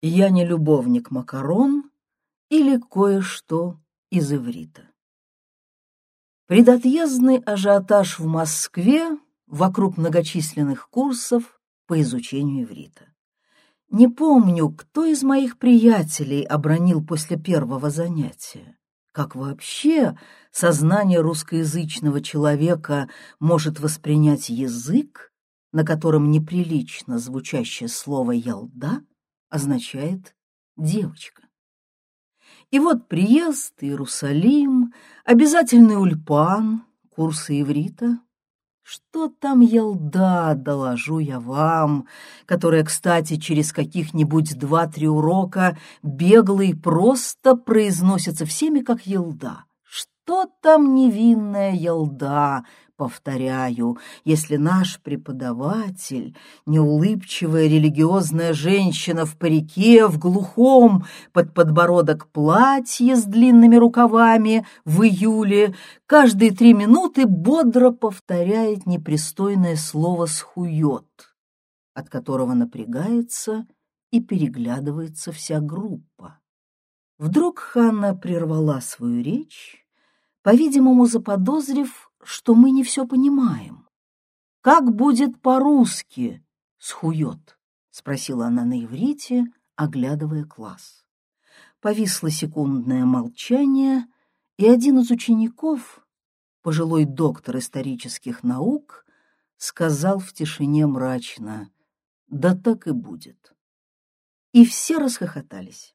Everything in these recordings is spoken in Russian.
Я не любовник макарон или кое-что из иврита. Предотъездный ажиотаж в Москве вокруг многочисленных курсов по изучению иврита. Не помню, кто из моих приятелей обронил после первого занятия. Как вообще сознание русскоязычного человека может воспринять язык, на котором неприлично звучащее слово «ялда» означает «девочка». И вот приезд, Иерусалим, обязательный ульпан, курсы иврита. Что там елда, доложу я вам, которая, кстати, через каких-нибудь два-три урока бегло и просто произносится всеми как елда. Что там невинная елда, Повторяю, если наш преподаватель, неулыбчивая религиозная женщина в парике, в глухом, под подбородок платье с длинными рукавами в июле, каждые три минуты бодро повторяет непристойное слово «схует», от которого напрягается и переглядывается вся группа. Вдруг Ханна прервала свою речь, по-видимому, заподозрив, что мы не все понимаем. «Как будет по-русски схует?» — спросила она на иврите, оглядывая класс. Повисло секундное молчание, и один из учеников, пожилой доктор исторических наук, сказал в тишине мрачно «Да так и будет». И все расхохотались.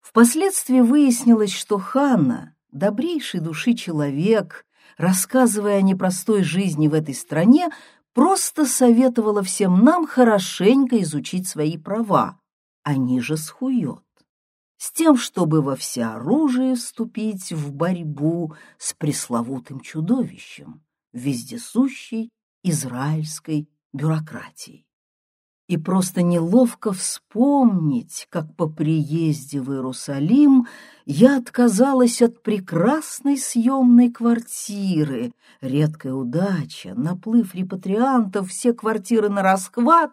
Впоследствии выяснилось, что Ханна, добрейший души человек, рассказывая о непростой жизни в этой стране, просто советовала всем нам хорошенько изучить свои права, они же схует, с тем, чтобы во всеоружие вступить в борьбу с пресловутым чудовищем, вездесущей израильской бюрократией и просто неловко вспомнить, как по приезде в Иерусалим я отказалась от прекрасной съемной квартиры. Редкая удача, наплыв репатриантов, все квартиры на расхват,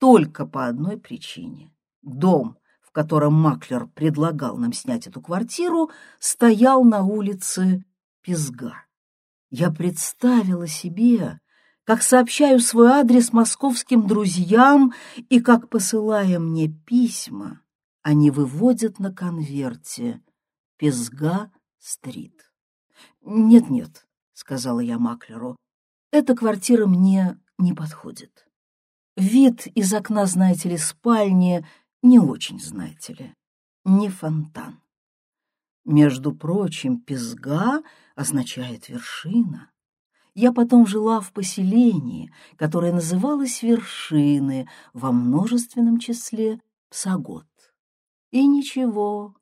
только по одной причине. Дом, в котором Маклер предлагал нам снять эту квартиру, стоял на улице Пизга. Я представила себе, как сообщаю свой адрес московским друзьям и как, посылая мне письма, они выводят на конверте «Пезга-стрит». «Нет-нет», — сказала я Маклеру, — «эта квартира мне не подходит. Вид из окна, знаете ли, спальни не очень, знаете ли, не фонтан. Между прочим, Пезга означает вершина я потом жила в поселении, которое называлось Вершины, во множественном числе Псагот. И ничего,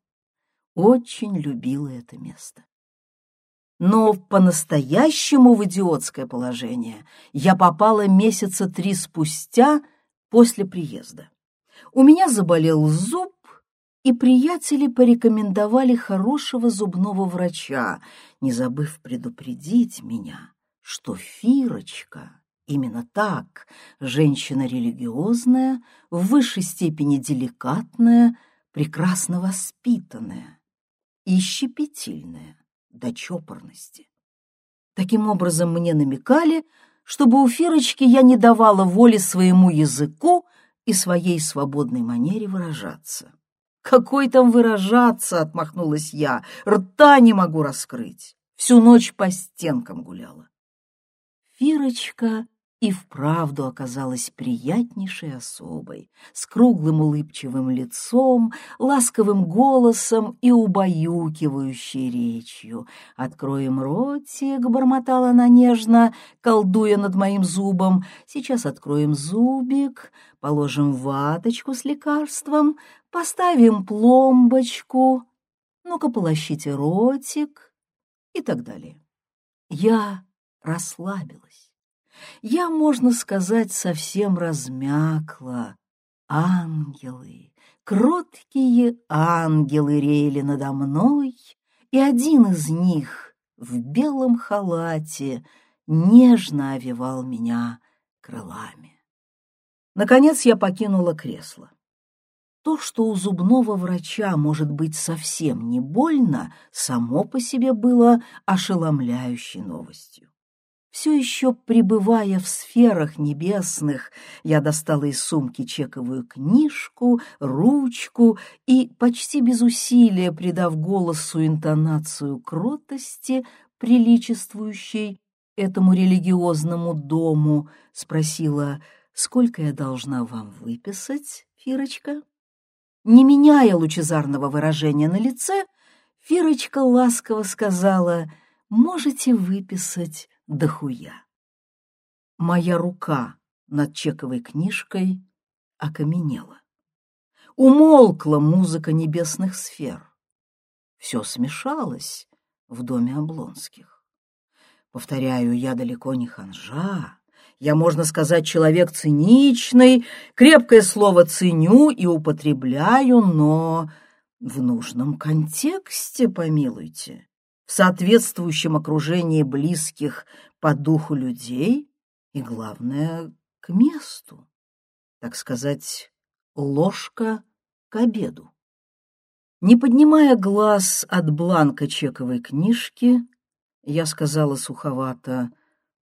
очень любила это место. Но по-настоящему в идиотское положение я попала месяца три спустя после приезда. У меня заболел зуб, и приятели порекомендовали хорошего зубного врача, не забыв предупредить меня, что Фирочка, именно так, женщина религиозная, в высшей степени деликатная, прекрасно воспитанная и щепетильная до чопорности. Таким образом, мне намекали, чтобы у Фирочки я не давала воли своему языку и своей свободной манере выражаться. «Какой там выражаться?» — отмахнулась я. «Рта не могу раскрыть. Всю ночь по стенкам гуляла». Фирочка и вправду оказалась приятнейшей особой, с круглым улыбчивым лицом, ласковым голосом и убаюкивающей речью. «Откроем ротик», — бормотала она нежно, колдуя над моим зубом. «Сейчас откроем зубик, положим ваточку с лекарством, поставим пломбочку, ну-ка полощите ротик» и так далее. Я расслабилась. Я, можно сказать, совсем размякла. Ангелы, кроткие ангелы реяли надо мной, и один из них в белом халате нежно овивал меня крылами. Наконец я покинула кресло. То, что у зубного врача может быть совсем не больно, само по себе было ошеломляющей новостью. Все еще пребывая в сферах небесных, я достала из сумки чековую книжку, ручку и, почти без усилия придав голосу интонацию кротости, приличествующей этому религиозному дому, спросила, сколько я должна вам выписать, Фирочка? Не меняя лучезарного выражения на лице, Фирочка ласково сказала, можете выписать дохуя. Моя рука над чековой книжкой окаменела. Умолкла музыка небесных сфер. Все смешалось в доме Облонских. Повторяю, я далеко не ханжа. Я, можно сказать, человек циничный, крепкое слово ценю и употребляю, но в нужном контексте, помилуйте в соответствующем окружении близких по духу людей и, главное, к месту, так сказать, ложка к обеду. Не поднимая глаз от бланка чековой книжки, я сказала суховато,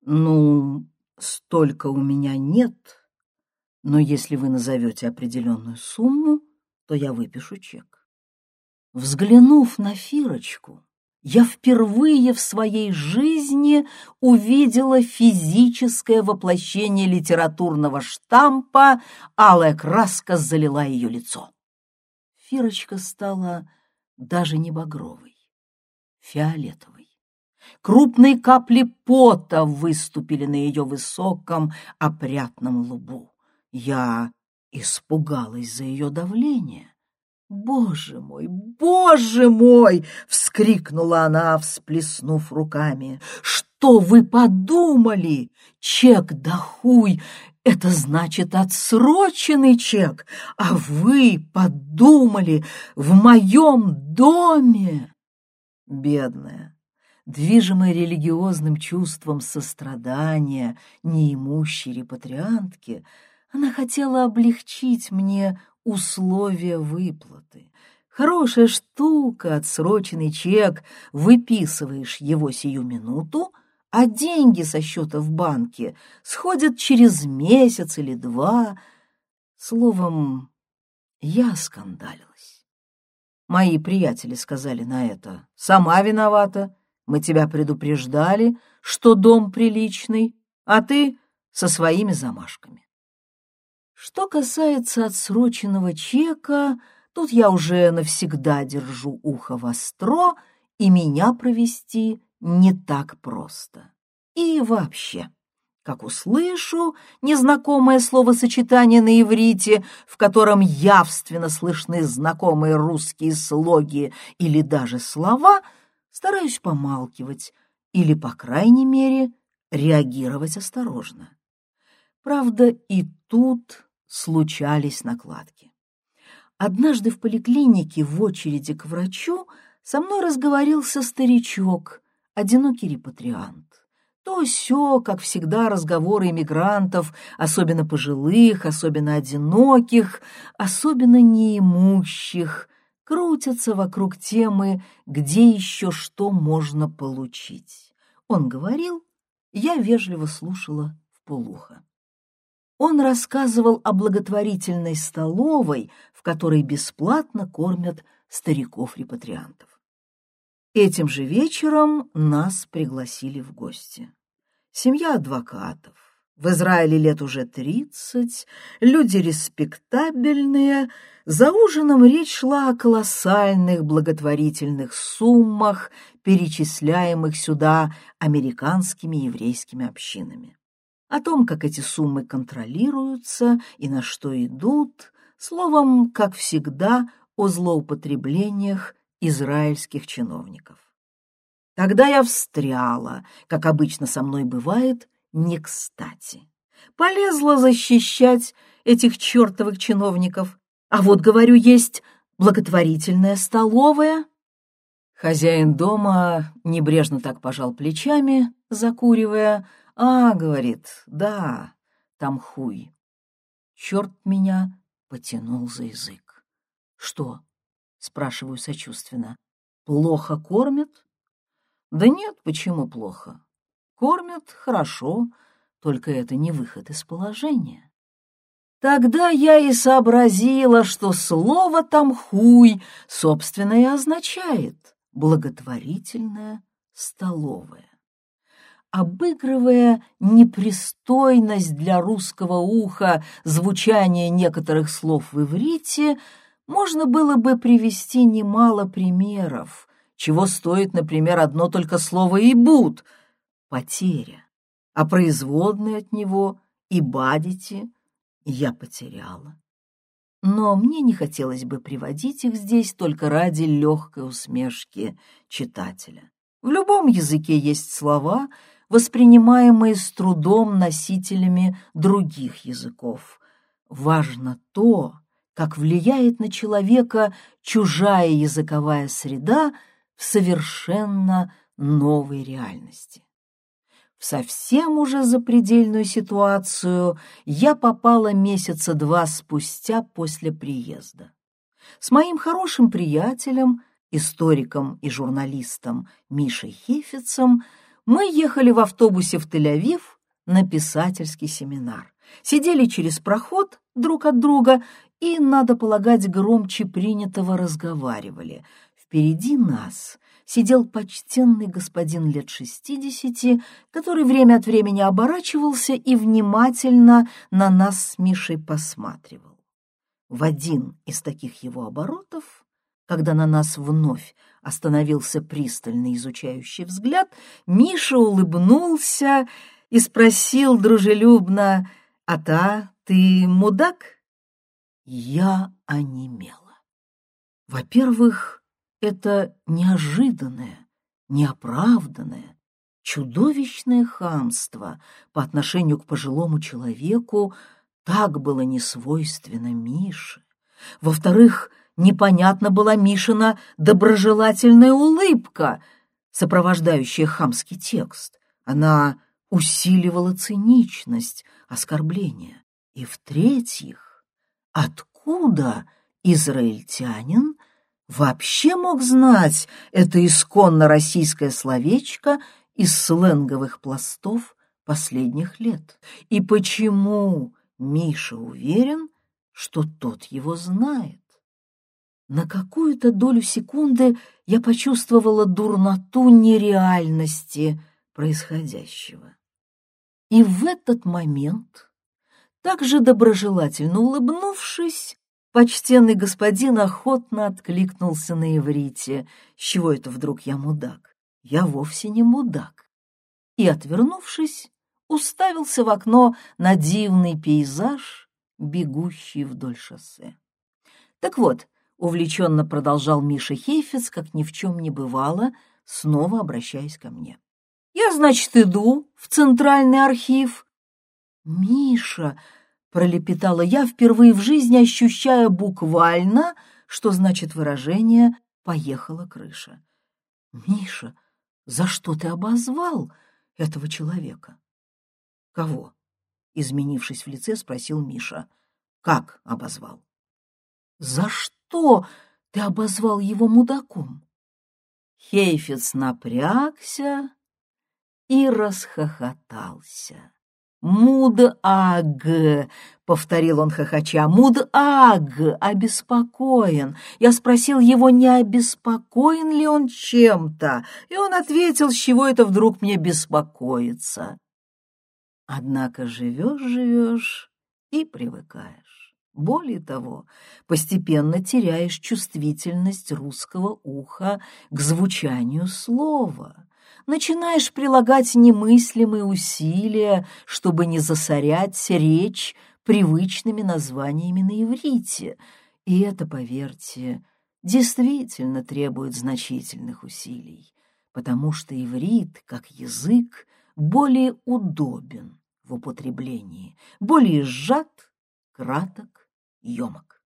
«Ну, столько у меня нет, но если вы назовете определенную сумму, то я выпишу чек». Взглянув на Фирочку, я впервые в своей жизни увидела физическое воплощение литературного штампа, алая краска залила ее лицо. Фирочка стала даже не багровой, фиолетовой. Крупные капли пота выступили на ее высоком, опрятном лбу. Я испугалась за ее давление. «Боже мой, боже мой!» — вскрикнула она, всплеснув руками. «Что вы подумали? Чек да хуй! Это значит отсроченный чек, а вы подумали в моем доме!» Бедная, движимая религиозным чувством сострадания неимущей репатриантки, она хотела облегчить мне условия выплаты. Хорошая штука, отсроченный чек, выписываешь его сию минуту, а деньги со счета в банке сходят через месяц или два. Словом, я скандалилась. Мои приятели сказали на это, «Сама виновата, мы тебя предупреждали, что дом приличный, а ты со своими замашками». Что касается отсроченного чека, тут я уже навсегда держу ухо востро, и меня провести не так просто. И вообще, как услышу незнакомое словосочетание на иврите, в котором явственно слышны знакомые русские слоги или даже слова, стараюсь помалкивать или, по крайней мере, реагировать осторожно. Правда, и тут случались накладки. Однажды в поликлинике в очереди к врачу со мной разговорился старичок, одинокий репатриант. То все, как всегда, разговоры иммигрантов, особенно пожилых, особенно одиноких, особенно неимущих, крутятся вокруг темы, где еще что можно получить. Он говорил, я вежливо слушала в полухо он рассказывал о благотворительной столовой, в которой бесплатно кормят стариков-репатриантов. Этим же вечером нас пригласили в гости. Семья адвокатов. В Израиле лет уже тридцать, люди респектабельные. За ужином речь шла о колоссальных благотворительных суммах, перечисляемых сюда американскими еврейскими общинами о том, как эти суммы контролируются и на что идут, словом, как всегда, о злоупотреблениях израильских чиновников. Тогда я встряла, как обычно со мной бывает, не кстати. Полезла защищать этих чертовых чиновников. А вот, говорю, есть благотворительная столовая. Хозяин дома небрежно так пожал плечами, закуривая, «А, — говорит, — да, там хуй». Черт меня потянул за язык. «Что?» — спрашиваю сочувственно. «Плохо кормят?» «Да нет, почему плохо? Кормят хорошо, только это не выход из положения». Тогда я и сообразила, что слово там «хуй» собственно и означает «благотворительная столовая». Обыгрывая непристойность для русского уха звучания некоторых слов в иврите, можно было бы привести немало примеров, чего стоит, например, одно только слово «ибут» — потеря, а производные от него «ибадите» я потеряла. Но мне не хотелось бы приводить их здесь только ради легкой усмешки читателя. В любом языке есть слова, воспринимаемые с трудом носителями других языков. Важно то, как влияет на человека чужая языковая среда в совершенно новой реальности совсем уже запредельную ситуацию я попала месяца два спустя после приезда. С моим хорошим приятелем, историком и журналистом Мишей Хефицем мы ехали в автобусе в Тель-Авив на писательский семинар. Сидели через проход друг от друга и, надо полагать, громче принятого разговаривали. Впереди нас сидел почтенный господин лет шестидесяти, который время от времени оборачивался и внимательно на нас с Мишей посматривал. В один из таких его оборотов, когда на нас вновь остановился пристальный изучающий взгляд, Миша улыбнулся и спросил дружелюбно, «А та, ты мудак?» Я онемела. Во-первых, это неожиданное, неоправданное, чудовищное хамство по отношению к пожилому человеку так было несвойственно Мише. Во-вторых, непонятна была Мишина доброжелательная улыбка, сопровождающая хамский текст. Она усиливала циничность оскорбления. И в-третьих, откуда израильтянин вообще мог знать это исконно российское словечко из сленговых пластов последних лет? И почему Миша уверен, что тот его знает? На какую-то долю секунды я почувствовала дурноту нереальности происходящего. И в этот момент, также доброжелательно улыбнувшись, Почтенный господин охотно откликнулся на иврите. С чего это вдруг я мудак? Я вовсе не мудак. И, отвернувшись, уставился в окно на дивный пейзаж, бегущий вдоль шоссе. Так вот, увлеченно продолжал Миша Хейфец, как ни в чем не бывало, снова обращаясь ко мне. Я, значит, иду в центральный архив. Миша, пролепетала я, впервые в жизни ощущая буквально, что значит выражение «поехала крыша». «Миша, за что ты обозвал этого человека?» «Кого?» — изменившись в лице, спросил Миша. «Как обозвал?» «За что ты обозвал его мудаком?» Хейфец напрягся и расхохотался. «Муд-аг», — повторил он хохоча, «Муд-аг, обеспокоен». Я спросил его, не обеспокоен ли он чем-то, и он ответил, с чего это вдруг мне беспокоиться. Однако живешь-живешь и привыкаешь. Более того, постепенно теряешь чувствительность русского уха к звучанию слова начинаешь прилагать немыслимые усилия, чтобы не засорять речь привычными названиями на иврите. И это, поверьте, действительно требует значительных усилий, потому что иврит, как язык, более удобен в употреблении, более сжат, краток, емок.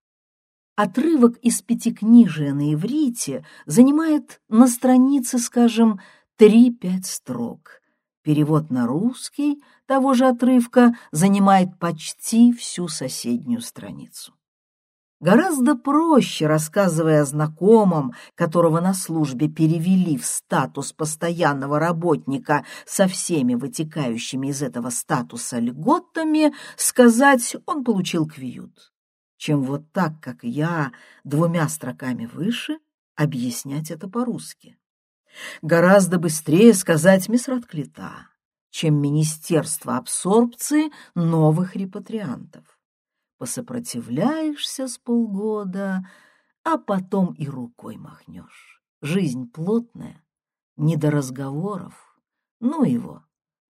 Отрывок из пятикнижия на иврите занимает на странице, скажем, три-пять строк. Перевод на русский того же отрывка занимает почти всю соседнюю страницу. Гораздо проще, рассказывая о знакомом, которого на службе перевели в статус постоянного работника со всеми вытекающими из этого статуса льготами, сказать «он получил квиют», чем вот так, как я, двумя строками выше, объяснять это по-русски. Гораздо быстрее сказать «мисс Радклита», чем Министерство абсорбции новых репатриантов посопротивляешься с полгода, а потом и рукой махнешь. Жизнь плотная, не до разговоров. Ну его,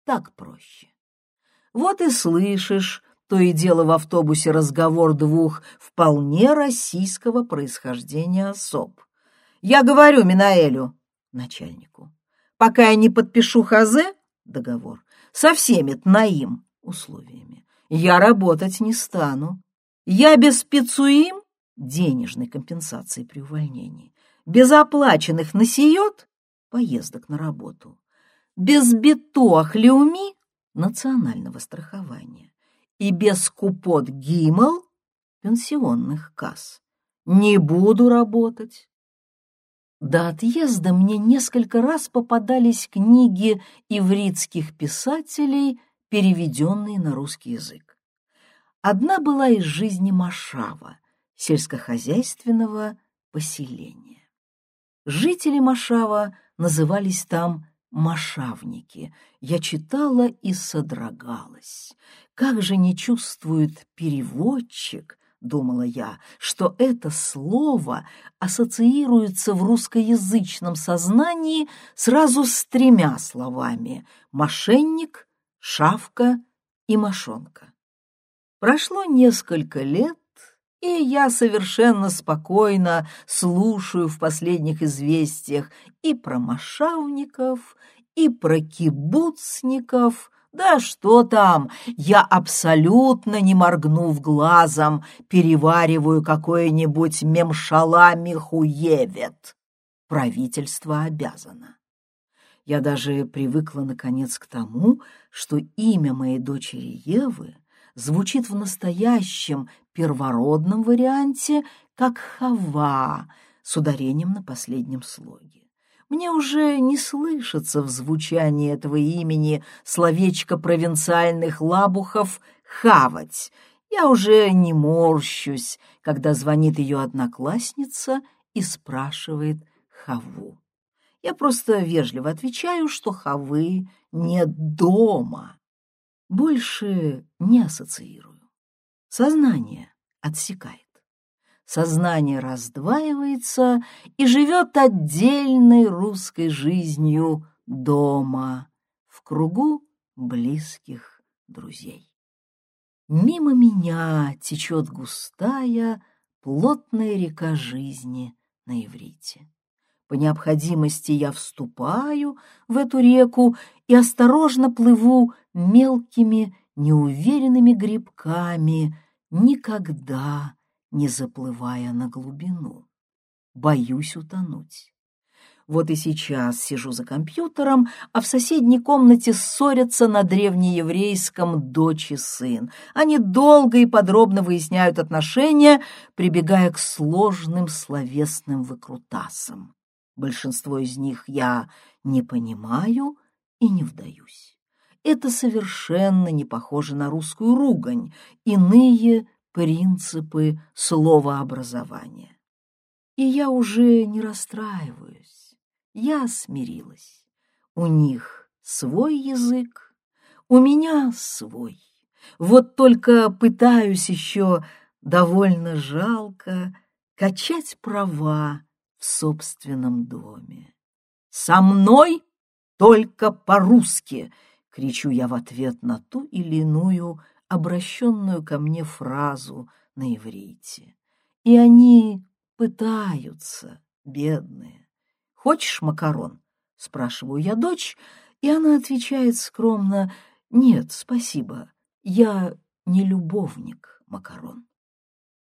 так проще. Вот и слышишь, то и дело в автобусе разговор двух вполне российского происхождения особ. Я говорю Минаэлю, начальнику, пока я не подпишу хазе, договор, со всеми тнаим условиями, я работать не стану. Я без спецуим, денежной компенсации при увольнении, без оплаченных насиет, поездок на работу, без битуах леуми, национального страхования, и без купот гимл, пенсионных касс. Не буду работать. До отъезда мне несколько раз попадались книги ивритских писателей, переведенные на русский язык. Одна была из жизни Машава, сельскохозяйственного поселения. Жители Машава назывались там машавники. Я читала и содрогалась. Как же не чувствует переводчик, думала я, что это слово ассоциируется в русскоязычном сознании сразу с тремя словами — мошенник, шавка и мошонка. Прошло несколько лет, и я совершенно спокойно слушаю в последних известиях и про мошавников, и про кибуцников, да что там, я абсолютно не моргнув глазом, перевариваю какое-нибудь мемшала Михуевет. Правительство обязано. Я даже привыкла, наконец, к тому, что имя моей дочери Евы звучит в настоящем первородном варианте как «хава» с ударением на последнем слоге. Мне уже не слышится в звучании этого имени словечко провинциальных лабухов «хавать». Я уже не морщусь, когда звонит ее одноклассница и спрашивает «хаву». Я просто вежливо отвечаю, что хавы нет дома. Больше не ассоциирую. Сознание отсекает. Сознание раздваивается и живет отдельной русской жизнью дома, в кругу близких друзей. Мимо меня течет густая, плотная река жизни на иврите. По необходимости я вступаю в эту реку и осторожно плыву мелкими, неуверенными грибками, никогда не заплывая на глубину. Боюсь утонуть. Вот и сейчас сижу за компьютером, а в соседней комнате ссорятся на древнееврейском дочь и сын. Они долго и подробно выясняют отношения, прибегая к сложным словесным выкрутасам. Большинство из них я не понимаю и не вдаюсь. Это совершенно не похоже на русскую ругань, иные принципы словообразования. И я уже не расстраиваюсь, я смирилась. У них свой язык, у меня свой. Вот только пытаюсь еще довольно жалко качать права в собственном доме. «Со мной только по-русски!» — кричу я в ответ на ту или иную обращенную ко мне фразу на иврите. И они пытаются, бедные. «Хочешь макарон?» — спрашиваю я дочь, и она отвечает скромно, «Нет, спасибо, я не любовник макарон».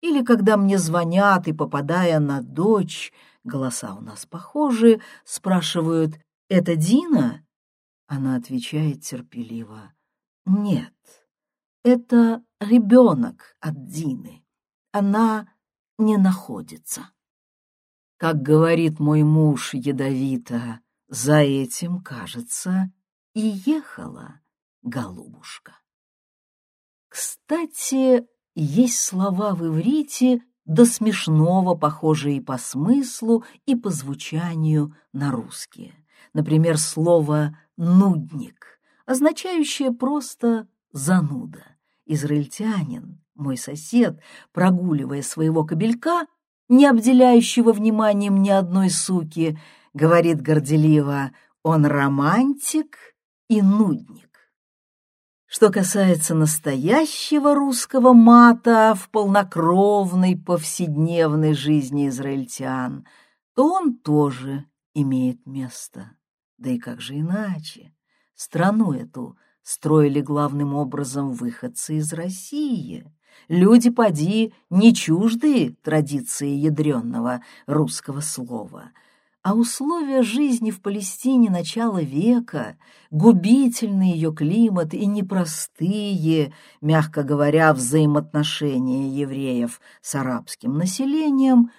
Или когда мне звонят и, попадая на дочь, голоса у нас похожи, спрашивают «Это Дина?» Она отвечает терпеливо «Нет, это ребенок от Дины. Она не находится. Как говорит мой муж ядовито, за этим, кажется, и ехала голубушка. Кстати, есть слова в иврите до смешного похожие и по смыслу, и по звучанию на русские. Например, слово «нудник», означающее просто «зануда». Израильтянин, мой сосед, прогуливая своего кобелька, не обделяющего вниманием ни одной суки, говорит горделиво, он романтик и нудник. Что касается настоящего русского мата в полнокровной повседневной жизни израильтян, то он тоже имеет место. Да и как же иначе? Страну эту строили главным образом выходцы из России. Люди, поди, не чуждые традиции ядренного русского слова — а условия жизни в Палестине начала века, губительный ее климат и непростые, мягко говоря, взаимоотношения евреев с арабским населением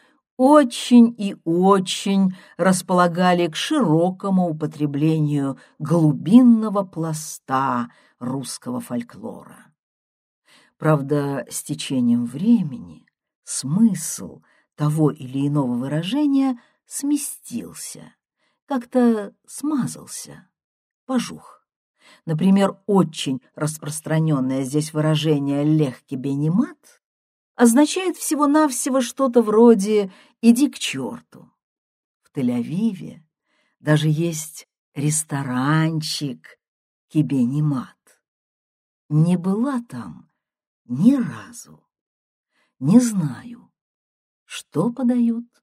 очень и очень располагали к широкому употреблению глубинного пласта русского фольклора. Правда, с течением времени смысл того или иного выражения – сместился, как-то смазался, пожух. Например, очень распространенное здесь выражение «легкий бенимат» означает всего-навсего что-то вроде «иди к черту». В Тель-Авиве даже есть ресторанчик Кибенимат. Не была там ни разу. Не знаю, что подают